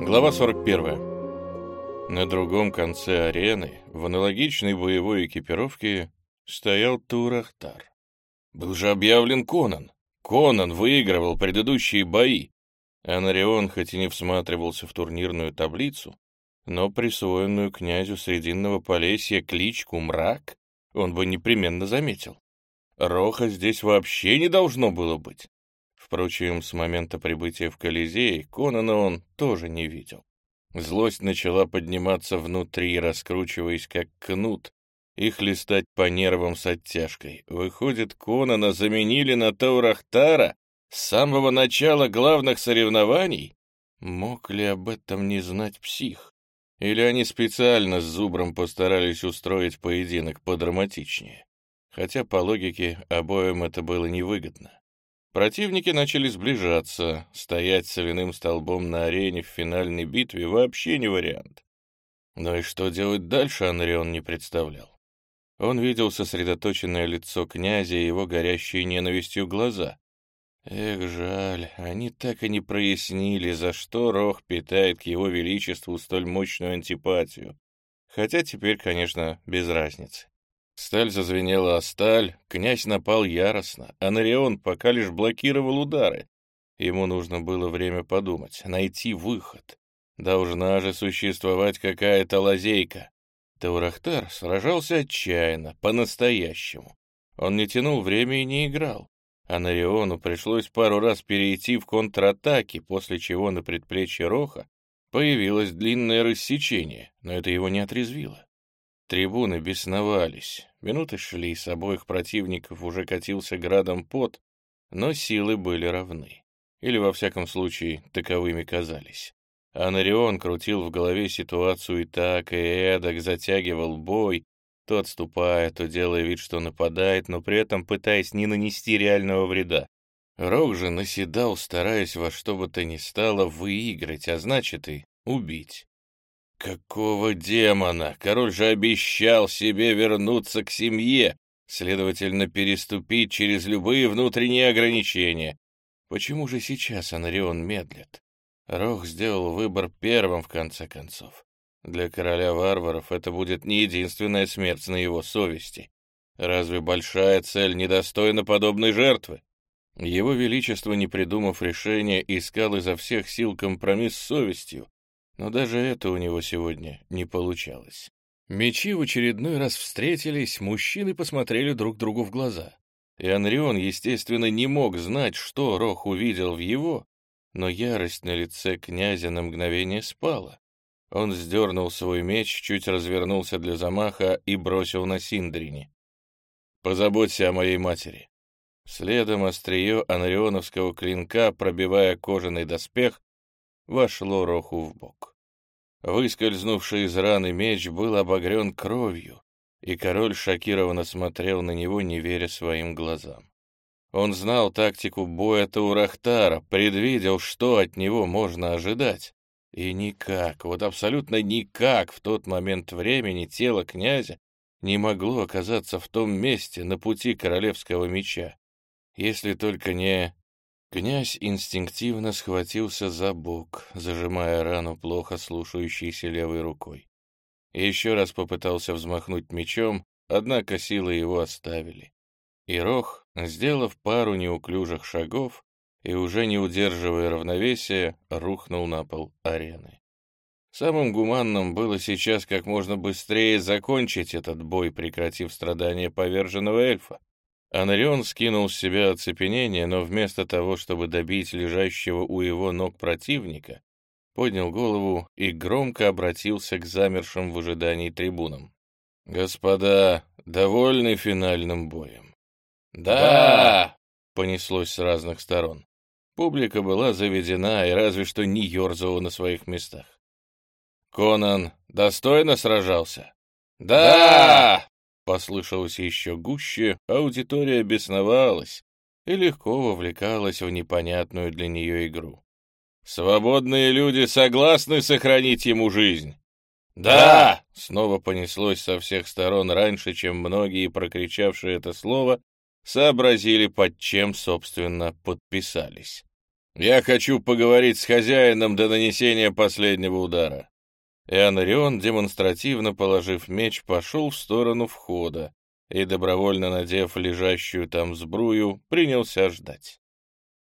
Глава 41. На другом конце арены, в аналогичной боевой экипировке, стоял Турахтар. Был же объявлен Конан. Конан выигрывал предыдущие бои. Анарион хоть и не всматривался в турнирную таблицу, но присвоенную князю Срединного Полесья кличку «Мрак» он бы непременно заметил. Роха здесь вообще не должно было быть. Впрочем, с момента прибытия в Колизей Конана он тоже не видел. Злость начала подниматься внутри, раскручиваясь как кнут, и хлестать по нервам с оттяжкой. Выходит, Конана заменили на Таурахтара с самого начала главных соревнований? Мог ли об этом не знать псих? Или они специально с Зубром постарались устроить поединок подраматичнее? Хотя, по логике, обоим это было невыгодно. Противники начали сближаться, стоять соляным столбом на арене в финальной битве вообще не вариант. Но и что делать дальше, Анрион не представлял. Он видел сосредоточенное лицо князя и его горящие ненавистью глаза. Эх, жаль, они так и не прояснили, за что Рох питает к его величеству столь мощную антипатию. Хотя теперь, конечно, без разницы. Сталь зазвенела о сталь, князь напал яростно, а Нарион пока лишь блокировал удары. Ему нужно было время подумать, найти выход. Должна же существовать какая-то лазейка. Таурахтар сражался отчаянно, по-настоящему. Он не тянул время и не играл. А Нариону пришлось пару раз перейти в контратаки, после чего на предплечье Роха появилось длинное рассечение, но это его не отрезвило. Трибуны бесновались. Минуты шли, с обоих противников уже катился градом пот, но силы были равны. Или, во всяком случае, таковыми казались. Анарион крутил в голове ситуацию и так, и эдак, затягивал бой, то отступая, то делая вид, что нападает, но при этом пытаясь не нанести реального вреда. Рок же наседал, стараясь во что бы то ни стало выиграть, а значит и убить. Какого демона? Король же обещал себе вернуться к семье, следовательно, переступить через любые внутренние ограничения. Почему же сейчас Анрион медлит? Рох сделал выбор первым, в конце концов. Для короля варваров это будет не единственная смерть на его совести. Разве большая цель недостойна подобной жертвы? Его Величество, не придумав решения, искал изо всех сил компромисс с совестью, но даже это у него сегодня не получалось. Мечи в очередной раз встретились, мужчины посмотрели друг другу в глаза. И Анрион, естественно, не мог знать, что Рох увидел в его, но ярость на лице князя на мгновение спала. Он сдернул свой меч, чуть развернулся для замаха и бросил на Синдрине. «Позаботься о моей матери». Следом острие анрионовского клинка, пробивая кожаный доспех, вошло Роху в бок. Выскользнувший из раны меч был обогрен кровью, и король шокированно смотрел на него, не веря своим глазам. Он знал тактику боя Таурахтара, предвидел, что от него можно ожидать. И никак, вот абсолютно никак в тот момент времени тело князя не могло оказаться в том месте на пути королевского меча, если только не Князь инстинктивно схватился за бок, зажимая рану плохо слушающейся левой рукой. И еще раз попытался взмахнуть мечом, однако силы его оставили. И Рох, сделав пару неуклюжих шагов и уже не удерживая равновесия, рухнул на пол арены. Самым гуманным было сейчас как можно быстрее закончить этот бой, прекратив страдания поверженного эльфа. Анарион скинул с себя оцепенение, но вместо того, чтобы добить лежащего у его ног противника, поднял голову и громко обратился к замершим в ожидании трибунам. «Господа, довольны финальным боем?» «Да!» — понеслось с разных сторон. Публика была заведена и разве что не ерзала на своих местах. «Конан достойно сражался?» «Да!» Послышалось еще гуще, аудитория бесновалась и легко вовлекалась в непонятную для нее игру. «Свободные люди согласны сохранить ему жизнь?» «Да!» — снова понеслось со всех сторон раньше, чем многие, прокричавшие это слово, сообразили, под чем, собственно, подписались. Я хочу поговорить с хозяином до нанесения последнего удара». И Анарион, демонстративно положив меч, пошел в сторону входа и, добровольно надев лежащую там сбрую, принялся ждать.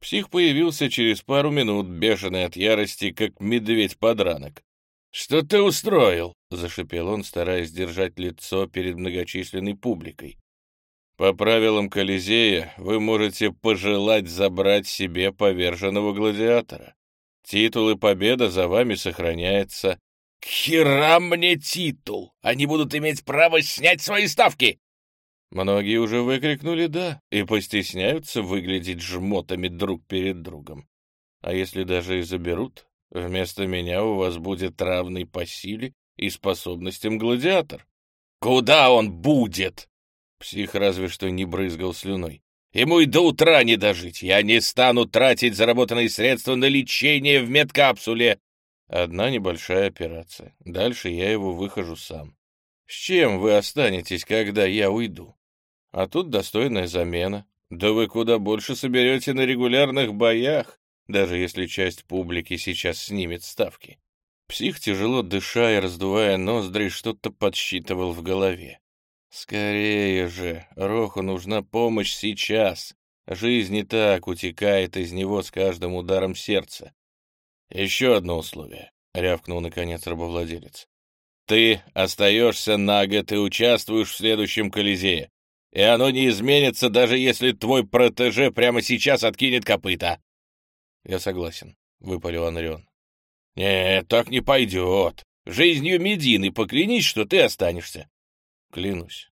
Псих появился через пару минут, бешеный от ярости, как медведь-подранок. «Что ты устроил?» — зашипел он, стараясь держать лицо перед многочисленной публикой. «По правилам Колизея вы можете пожелать забрать себе поверженного гладиатора. Титул и победа за вами сохраняется». «К херам мне титул! Они будут иметь право снять свои ставки!» Многие уже выкрикнули «да» и постесняются выглядеть жмотами друг перед другом. А если даже и заберут, вместо меня у вас будет равный по силе и способностям гладиатор. Куда он будет? Псих разве что не брызгал слюной. Ему и до утра не дожить. Я не стану тратить заработанные средства на лечение в медкапсуле. Одна небольшая операция. Дальше я его выхожу сам. С чем вы останетесь, когда я уйду? А тут достойная замена. Да вы куда больше соберете на регулярных боях, даже если часть публики сейчас снимет ставки. Псих, тяжело дыша и раздувая ноздри, что-то подсчитывал в голове. «Скорее же! Роху нужна помощь сейчас! Жизнь и так утекает из него с каждым ударом сердца. Еще одно условие», — рявкнул наконец рабовладелец. «Ты остаешься на год и участвуешь в следующем Колизее и оно не изменится, даже если твой протеже прямо сейчас откинет копыта. — Я согласен, — выпалил Анрион. — Нет, так не пойдет. Жизнью Медины поклянись, что ты останешься. — Клянусь.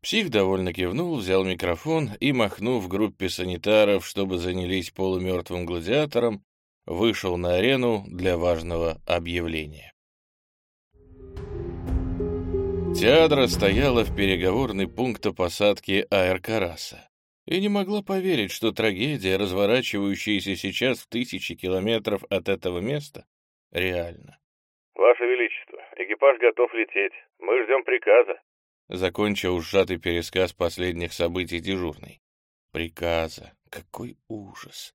Псих довольно кивнул, взял микрофон и, махнув группе санитаров, чтобы занялись полумертвым гладиатором, вышел на арену для важного объявления. Теадра стояла в переговорный пункт посадки Аэркараса и не могла поверить, что трагедия, разворачивающаяся сейчас в тысячи километров от этого места, реальна. «Ваше Величество, экипаж готов лететь. Мы ждем приказа», — закончил сжатый пересказ последних событий дежурный. «Приказа. Какой ужас!»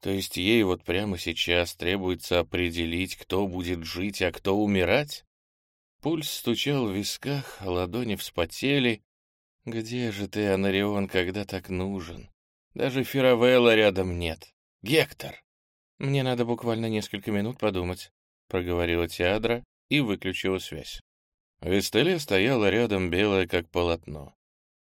То есть ей вот прямо сейчас требуется определить, кто будет жить, а кто умирать? Пульс стучал в висках, ладони вспотели. «Где же ты, Анарион, когда так нужен? Даже Фировелла рядом нет. Гектор!» «Мне надо буквально несколько минут подумать», — проговорила Теадра и выключила связь. Вестеле стояла рядом, белая как полотно.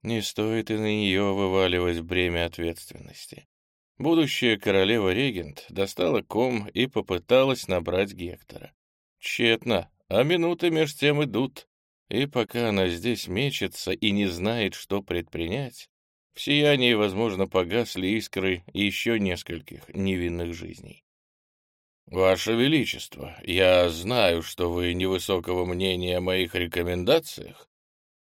Не стоит и на нее вываливать бремя ответственности. Будущая королева-регент достала ком и попыталась набрать Гектора. Тщетно, а минуты меж тем идут, и пока она здесь мечется и не знает, что предпринять, в сиянии, возможно, погасли искры еще нескольких невинных жизней. «Ваше Величество, я знаю, что вы невысокого мнения о моих рекомендациях»,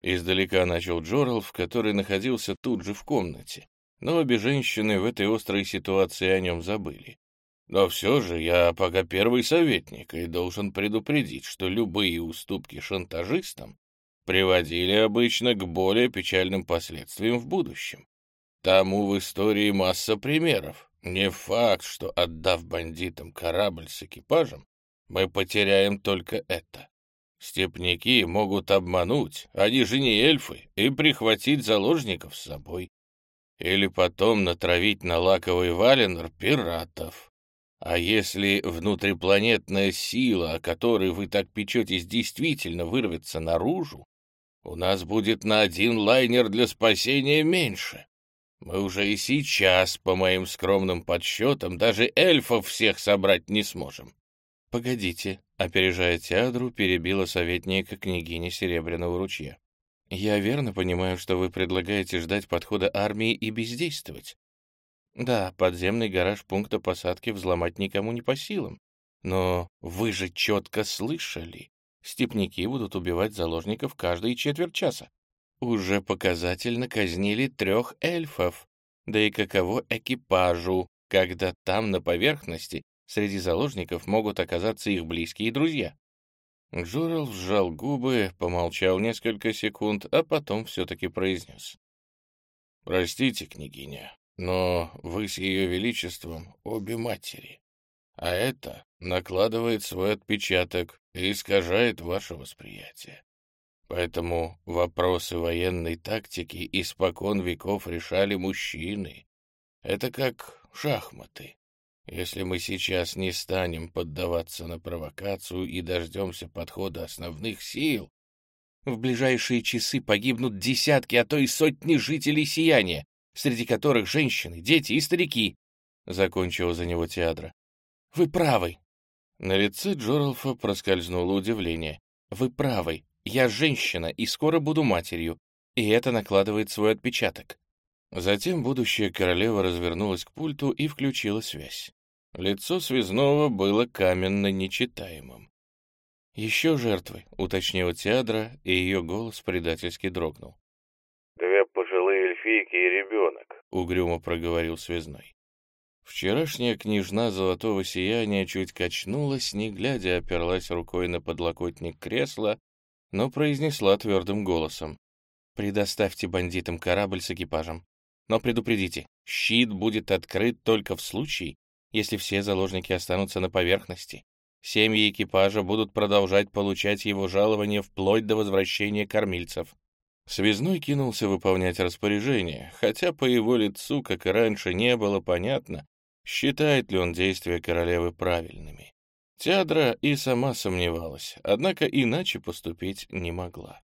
Издалека начал Джоралф, который находился тут же в комнате, но обе женщины в этой острой ситуации о нем забыли. Но все же я пока первый советник и должен предупредить, что любые уступки шантажистам приводили обычно к более печальным последствиям в будущем. Тому в истории масса примеров. Не факт, что, отдав бандитам корабль с экипажем, мы потеряем только это. Степняки могут обмануть, они же не эльфы, и прихватить заложников с собой. Или потом натравить на лаковый валенор пиратов. А если внутрипланетная сила, о которой вы так печетесь, действительно вырвется наружу, у нас будет на один лайнер для спасения меньше. Мы уже и сейчас, по моим скромным подсчетам, даже эльфов всех собрать не сможем. Погодите, опережая Теадру, перебила советника княгини Серебряного ручья. Я верно понимаю, что вы предлагаете ждать подхода армии и бездействовать? Да, подземный гараж пункта посадки взломать никому не по силам. Но вы же четко слышали, степняки будут убивать заложников каждые четверть часа. Уже показательно казнили трех эльфов. Да и каково экипажу, когда там на поверхности среди заложников могут оказаться их близкие друзья. Джурал сжал губы, помолчал несколько секунд, а потом все-таки произнес. «Простите, княгиня, но вы с ее величеством обе матери. а это накладывает свой отпечаток и искажает ваше восприятие. Поэтому вопросы военной тактики испокон веков решали мужчины. Это как шахматы. Если мы сейчас не станем поддаваться на провокацию и дождемся подхода основных сил, в ближайшие часы погибнут десятки, а то и сотни жителей Сияния, среди которых женщины, дети и старики, — закончила за него Теадра. — Вы правы. На лице Джоралфа проскользнуло удивление. — Вы правы. Я женщина и скоро буду матерью, и это накладывает свой отпечаток. Затем будущая королева развернулась к пульту и включила связь. Лицо связного было каменно нечитаемым. «Еще жертвы», — уточнила Теадра, и ее голос предательски дрогнул. «Две пожилые эльфийки и ребенок», — угрюмо проговорил связной. Вчерашняя княжна золотого сияния чуть качнулась, не глядя оперлась рукой на подлокотник кресла, но произнесла твердым голосом. «Предоставьте бандитам корабль с экипажем. Но предупредите, щит будет открыт только в случае, если все заложники останутся на поверхности. Семьи экипажа будут продолжать получать его жалование вплоть до возвращения кормильцев. Связной кинулся выполнять распоряжение, хотя по его лицу, как и раньше, не было понятно, считает ли он действия королевы правильными. Теадра и сама сомневалась, однако иначе поступить не могла.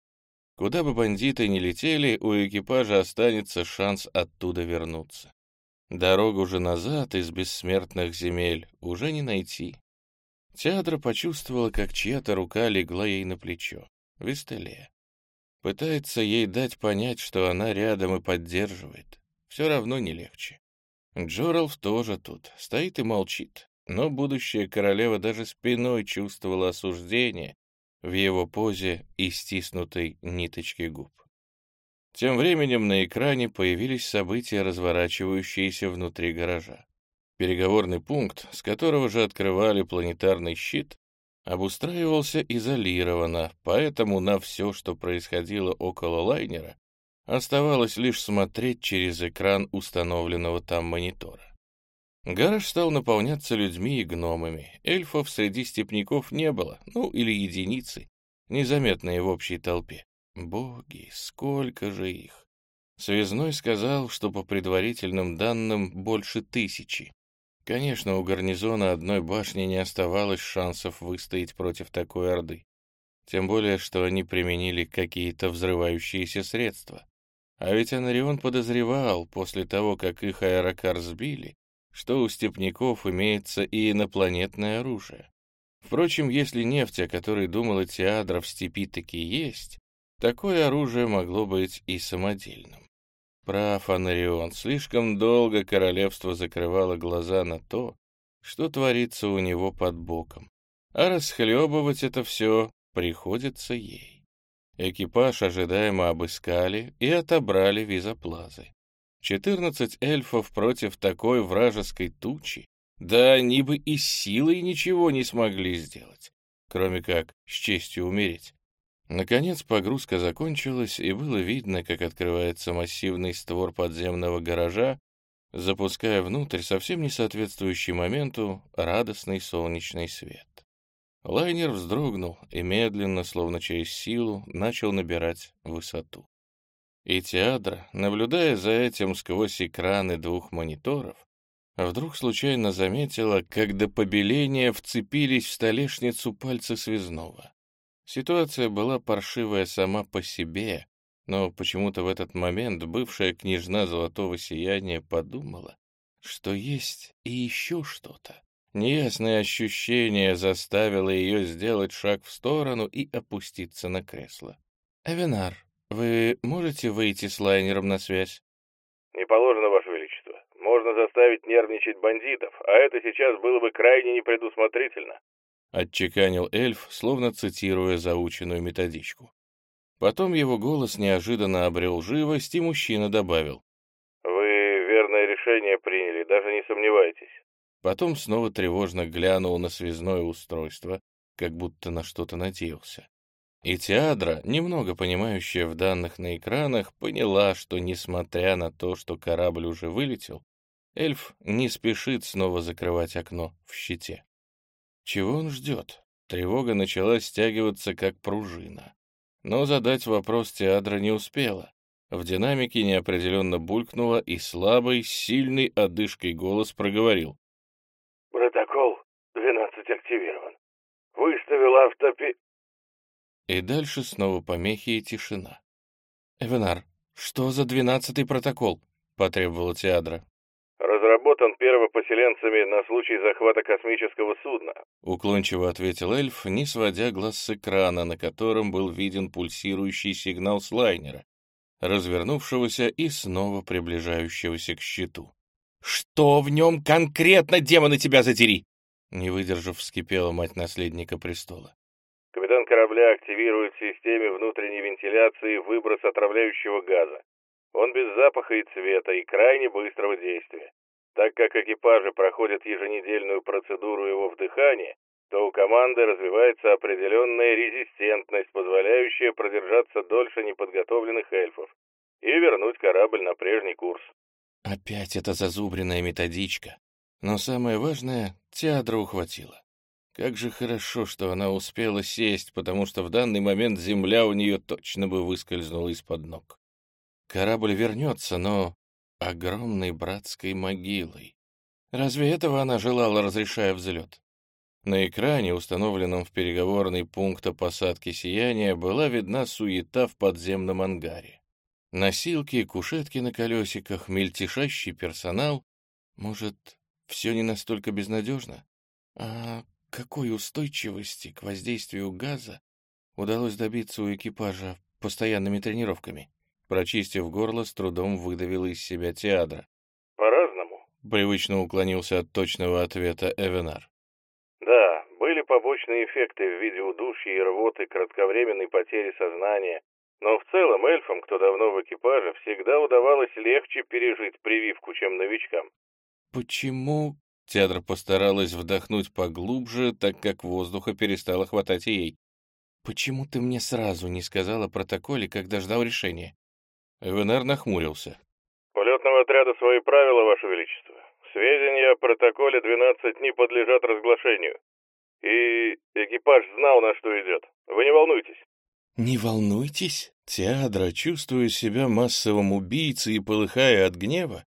Куда бы бандиты ни летели, у экипажа останется шанс оттуда вернуться. Дорогу же назад из бессмертных земель уже не найти. Театра почувствовала, как чья-то рука легла ей на плечо. Вестелия. Пытается ей дать понять, что она рядом и поддерживает. Все равно не легче. Джоралф тоже тут, стоит и молчит, но будущая королева даже спиной чувствовала осуждение, в его позе и стиснутой ниточке губ. Тем временем на экране появились события, разворачивающиеся внутри гаража. Переговорный пункт, с которого же открывали планетарный щит, обустраивался изолированно, поэтому на все, что происходило около лайнера, оставалось лишь смотреть через экран установленного там монитора. Гараж стал наполняться людьми и гномами. Эльфов среди степняков не было, ну или единицы, незаметные в общей толпе. Боги, сколько же их! Связной сказал, что по предварительным данным больше тысячи. Конечно, у гарнизона одной башни не оставалось шансов выстоять против такой орды. Тем более, что они применили какие-то взрывающиеся средства. А ведь Анарион подозревал, после того, как их аэрокар сбили, что у степняков имеется и инопланетное оружие. Впрочем, если нефть, о которой думала Теадра, в степи таки есть, такое оружие могло быть и самодельным. Прав Анарион, слишком долго королевство закрывало глаза на то, что творится у него под боком, а расхлебывать это все приходится ей. Экипаж ожидаемо обыскали и отобрали визоплазы. Четырнадцать эльфов против такой вражеской тучи, да они бы и силой ничего не смогли сделать, кроме как с честью умереть. Наконец погрузка закончилась, и было видно, как открывается массивный створ подземного гаража, запуская внутрь совсем не соответствующий моменту радостный солнечный свет. Лайнер вздрогнул и медленно, словно через силу, начал набирать высоту. И Теадра, наблюдая за этим сквозь экраны двух мониторов, вдруг случайно заметила, как до побеления вцепились в столешницу пальцы связного. Ситуация была паршивая сама по себе, но почему-то в этот момент бывшая княжна Золотого Сияния подумала, что есть и еще что-то. Неясное ощущение заставило ее сделать шаг в сторону и опуститься на кресло. «Эвенар, вы можете выйти с лайнером на связь? Не положено, Ваше Величество. Можно заставить нервничать бандитов, а это сейчас было бы крайне непредусмотрительно. Отчеканил эльф, словно цитируя заученную методичку. Потом его голос неожиданно обрел живость, и мужчина добавил. «Вы верное решение приняли, даже не сомневайтесь». Потом снова тревожно глянул на связное устройство, как будто на что-то надеялся. И Теадра, немного понимающая в данных на экранах, поняла, что, несмотря на то, что корабль уже вылетел, Эльф не спешит снова закрывать окно в щите. Чего он ждет? Тревога начала стягиваться, как пружина. Но задать вопрос Теадра не успела. В динамике неопределенно булькнуло, и слабый, сильный одышкой голос проговорил. «Протокол 12 активирован. Выставил автопи...» И дальше снова помехи и тишина. «Эвенар, что за двенадцатый протокол?» — потребовала Теадра. «Разработан первопоселенцами на случай захвата космического судна», — уклончиво ответил эльф, не сводя глаз с экрана, на котором был виден пульсирующий сигнал с лайнера, развернувшегося и снова приближающегося к щиту. «Что в нем конкретно, демоны, тебя задери?» Не выдержав, вскипела мать наследника престола. Капитан корабля активирует в системе внутренней вентиляции выброс отравляющего газа. Он без запаха и цвета и крайне быстрого действия. Так как экипажи проходят еженедельную процедуру его вдыхания, то у команды развивается определенная резистентность, позволяющая продержаться дольше неподготовленных эльфов и вернуть корабль на прежний курс. Опять эта зазубренная методичка. Но самое важное, Теадра ухватила. Как же хорошо, что она успела сесть, потому что в данный момент земля у нее точно бы выскользнула из-под ног. Корабль вернется, но огромной братской могилой. Разве этого она желала, разрешая взлет? На экране, установленном в переговорный пункт посадки сияния, была видна суета в подземном ангаре. Носилки, кушетки на колесиках, мельтешащий персонал. Может, все не настолько безнадежно? А какой устойчивости к воздействию газа удалось добиться у экипажа постоянными тренировками? Прочистив горло, с трудом выдавила из себя Теадра. «По-разному», — привычно уклонился от точного ответа Эвенар. «Да, были побочные эффекты в виде удушья и рвоты, кратковременной потери сознания, но в целом эльфам, кто давно в экипаже, всегда удавалось легче пережить прививку, чем новичкам». «Почему Театр постаралась вдохнуть поглубже, так как воздуха перестало хватать и ей. «Почему ты мне сразу не сказал о протоколе, когда ждал решения?» Эвенер нахмурился. «У летного отряда свои правила, Ваше Величество. Сведения о протоколе 12 не подлежат разглашению. И экипаж знал, на что идет. Вы не волнуйтесь». «Не волнуйтесь?» Теадра, чувствуя себя массовым убийцей и полыхая от гнева,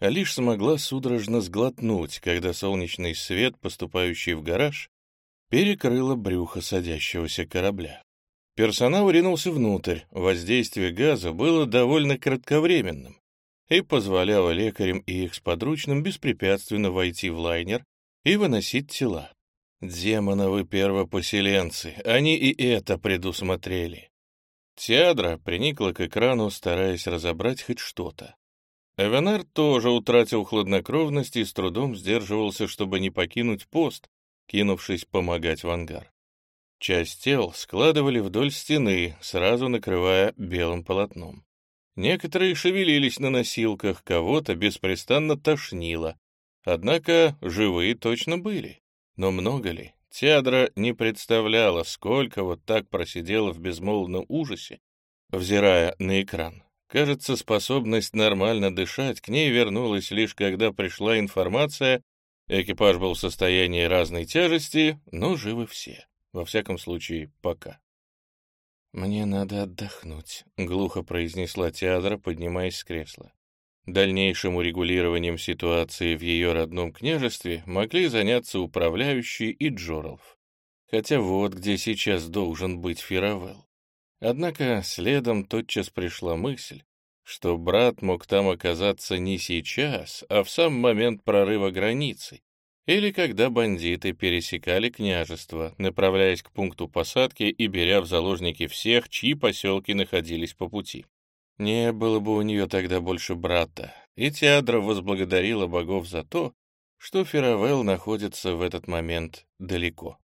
а лишь смогла судорожно сглотнуть, когда солнечный свет, поступающий в гараж, перекрыло брюхо садящегося корабля. Персонал ринулся внутрь, воздействие газа было довольно кратковременным и позволяло лекарям и их сподручным беспрепятственно войти в лайнер и выносить тела. Демоновы первопоселенцы, они и это предусмотрели. Теадра приникла к экрану, стараясь разобрать хоть что-то. Эвенар тоже утратил хладнокровность и с трудом сдерживался, чтобы не покинуть пост, кинувшись помогать в ангар. Часть тел складывали вдоль стены, сразу накрывая белым полотном. Некоторые шевелились на носилках, кого-то беспрестанно тошнило. Однако живые точно были. Но много ли? Теадра не представляла, сколько вот так просидела в безмолвном ужасе, взирая на экран. Кажется, способность нормально дышать к ней вернулась лишь когда пришла информация, экипаж был в состоянии разной тяжести, но живы все. Во всяком случае, пока. «Мне надо отдохнуть», — глухо произнесла Теадра, поднимаясь с кресла. Дальнейшим урегулированием ситуации в ее родном княжестве могли заняться управляющий и Джоралф. Хотя вот где сейчас должен быть Фировелл. Однако следом тотчас пришла мысль, что брат мог там оказаться не сейчас, а в сам момент прорыва границы, или когда бандиты пересекали княжество, направляясь к пункту посадки и беря в заложники всех, чьи поселки находились по пути. Не было бы у нее тогда больше брата, и Теадра возблагодарила богов за то, что Феравелл находится в этот момент далеко.